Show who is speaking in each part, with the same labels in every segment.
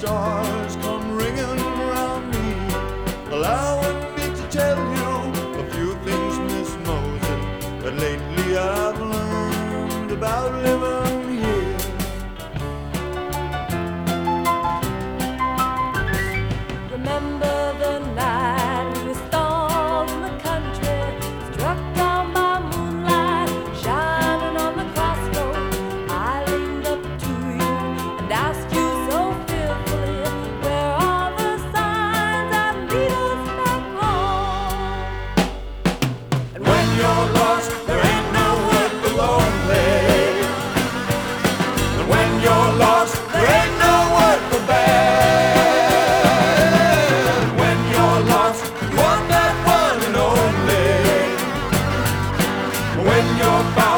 Speaker 1: stars come ringing round me, allowing me to tell you a few things, Miss Moses, that lately I've learned about living. Here.
Speaker 2: Remember the night
Speaker 1: When you're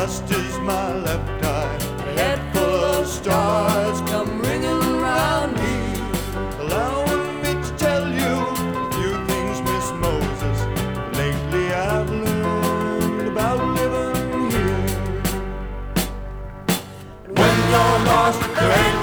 Speaker 1: Just as my left eye, a head full of stars,
Speaker 2: come ringing round me.
Speaker 1: Allowing me to tell you a few things, Miss Moses. Lately I've learned about living here.
Speaker 2: And when
Speaker 1: you're
Speaker 2: lost,
Speaker 1: there
Speaker 2: ain't